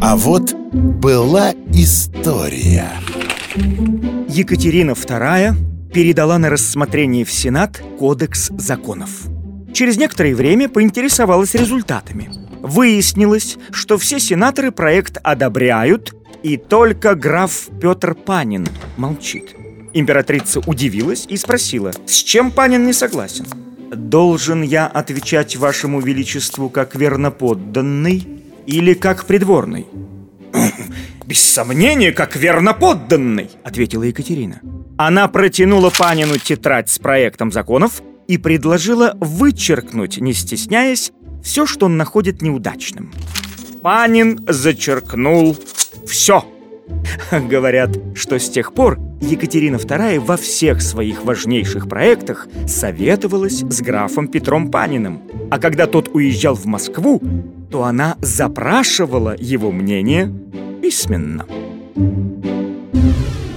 А вот была история. Екатерина II передала на рассмотрение в Сенат Кодекс законов. Через некоторое время поинтересовалась результатами. Выяснилось, что все сенаторы проект одобряют, и только граф Петр Панин молчит. Императрица удивилась и спросила, с чем Панин не согласен. «Должен я отвечать вашему величеству как верноподданный или как придворный?» «Без сомнения, как верноподданный», — ответила Екатерина. Она протянула Панину тетрадь с проектом законов и предложила вычеркнуть, не стесняясь, все, что он находит неудачным. Панин зачеркнул все. Говорят, что с тех пор Екатерина II во всех своих важнейших проектах советовалась с графом Петром Паниным. А когда тот уезжал в Москву, то она запрашивала его мнение письменно. Thank you.